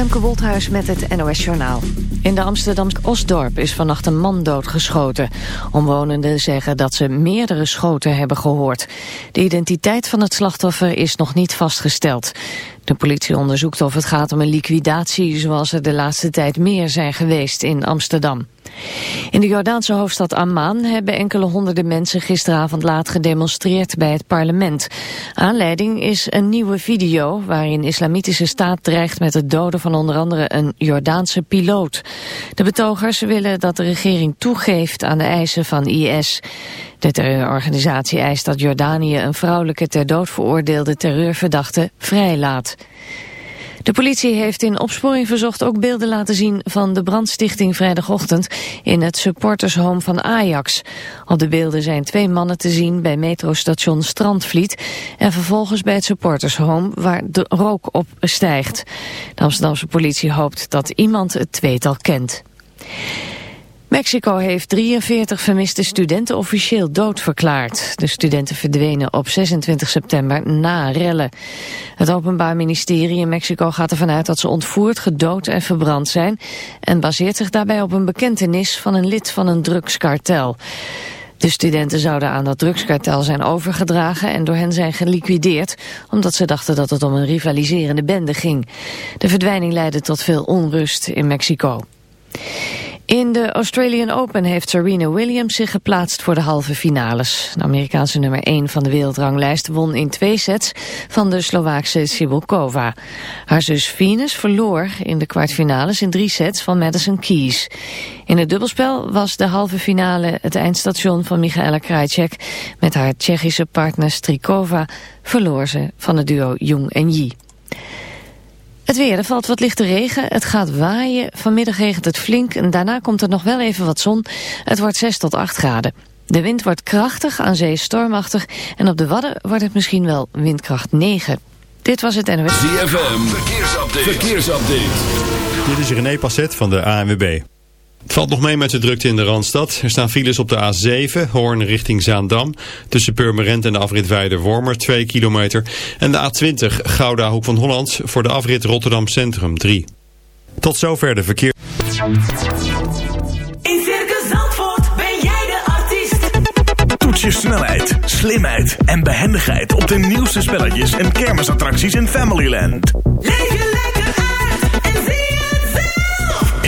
Femke Wolthuis met het NOS Journaal. In de Amsterdamse Osdorp is vannacht een man doodgeschoten. Omwonenden zeggen dat ze meerdere schoten hebben gehoord. De identiteit van het slachtoffer is nog niet vastgesteld. De politie onderzoekt of het gaat om een liquidatie... zoals er de laatste tijd meer zijn geweest in Amsterdam. In de Jordaanse hoofdstad Amman hebben enkele honderden mensen gisteravond laat gedemonstreerd bij het parlement. Aanleiding is een nieuwe video waarin islamitische staat dreigt met het doden van onder andere een Jordaanse piloot. De betogers willen dat de regering toegeeft aan de eisen van IS. De terreurorganisatie eist dat Jordanië een vrouwelijke ter dood veroordeelde terreurverdachte vrijlaat. De politie heeft in opsporing verzocht ook beelden laten zien van de brandstichting vrijdagochtend in het supportershome van Ajax. Op de beelden zijn twee mannen te zien bij metrostation Strandvliet en vervolgens bij het supportershome waar de rook op stijgt. De Amsterdamse politie hoopt dat iemand het tweetal kent. Mexico heeft 43 vermiste studenten officieel doodverklaard. De studenten verdwenen op 26 september na rellen. Het Openbaar Ministerie in Mexico gaat ervan uit dat ze ontvoerd, gedood en verbrand zijn... en baseert zich daarbij op een bekentenis van een lid van een drugskartel. De studenten zouden aan dat drugskartel zijn overgedragen en door hen zijn geliquideerd, omdat ze dachten dat het om een rivaliserende bende ging. De verdwijning leidde tot veel onrust in Mexico. In de Australian Open heeft Serena Williams zich geplaatst voor de halve finales. De Amerikaanse nummer 1 van de wereldranglijst won in twee sets van de Slovaakse Sibulkova. Haar zus Venus verloor in de kwartfinales in drie sets van Madison Keys. In het dubbelspel was de halve finale het eindstation van Michaela Krajcek. Met haar Tsjechische partner Strikova verloor ze van het duo Jung en Yi. Het weer, er valt wat lichte regen, het gaat waaien, vanmiddag regent het flink en daarna komt er nog wel even wat zon. Het wordt 6 tot 8 graden. De wind wordt krachtig, aan zee stormachtig en op de Wadden wordt het misschien wel windkracht 9. Dit was het NOS. ZFM, verkeersupdate. verkeersupdate. Dit is René Passet van de ANWB. Het valt nog mee met de drukte in de Randstad. Er staan files op de A7, Hoorn richting Zaandam. Tussen Purmerend en de afrit Weide-Wormer, 2 kilometer. En de A20, Gouda Hoek van Holland, voor de afrit Rotterdam Centrum, 3. Tot zover de verkeer. In Circus Zandvoort ben jij de artiest. Toets je snelheid, slimheid en behendigheid op de nieuwste spelletjes en kermisattracties in Familyland. Leef je lekker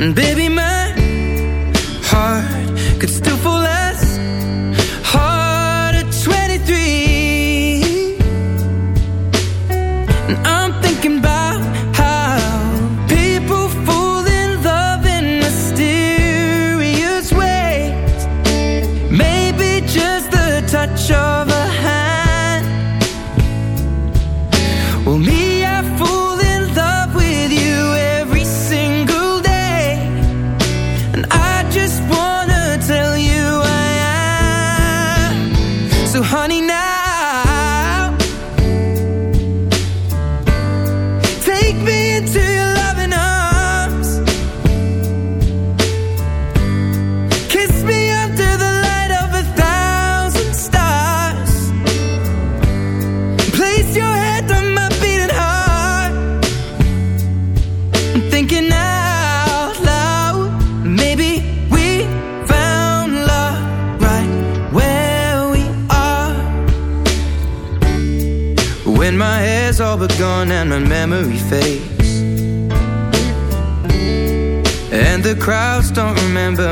Baby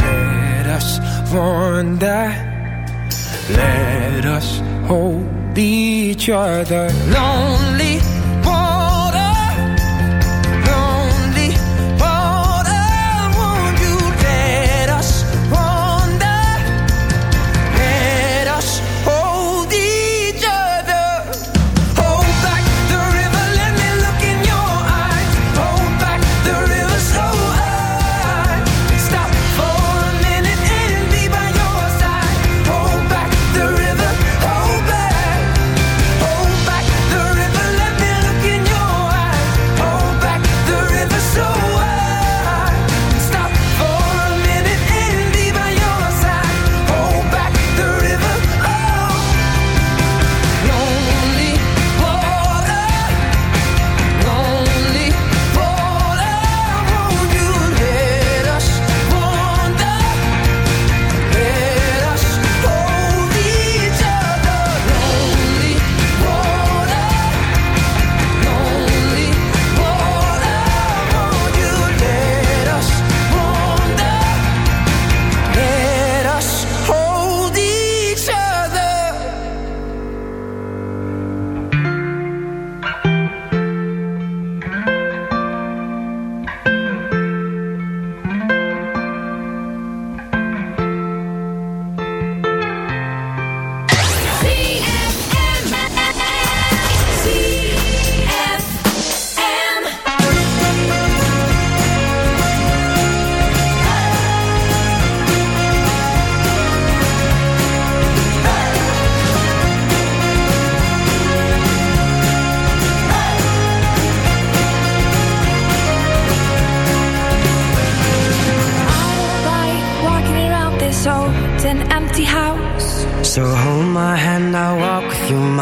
Let us wonder. Let us hold each other Lonely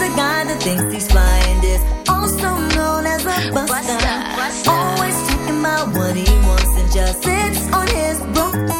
A guy that thinks he's flying is also known as a buster. buster, buster. Always talking about what he wants and just sits on his broom.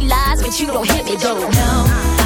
50 lies, but you don't hit me though. No.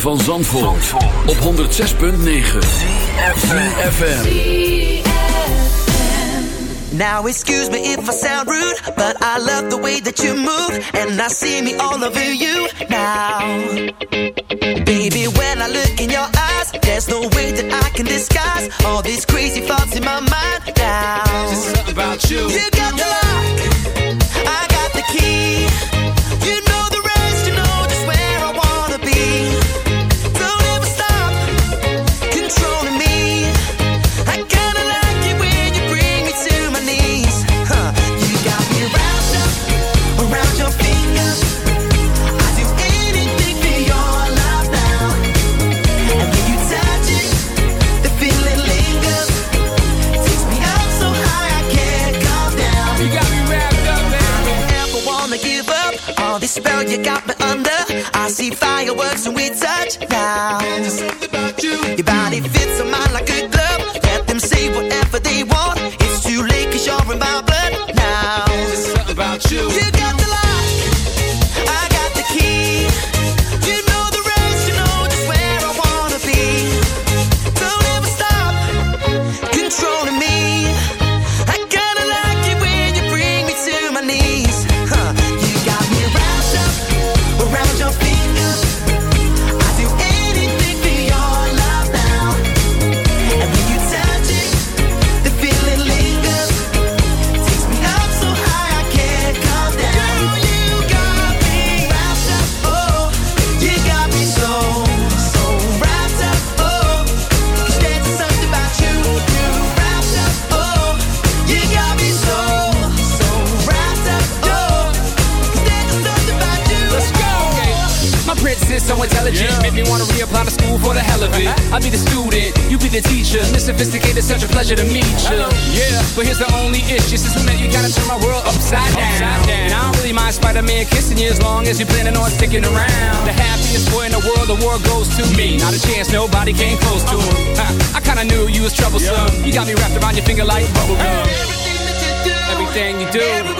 van Zandvoort, op 106.9 FM. Now excuse me if I sound rude But I love the way that you move And I see me all over you now. Baby when I look in your eyes There's no way that I can disguise All these crazy thoughts in my mind now. There's something about you. everything you do.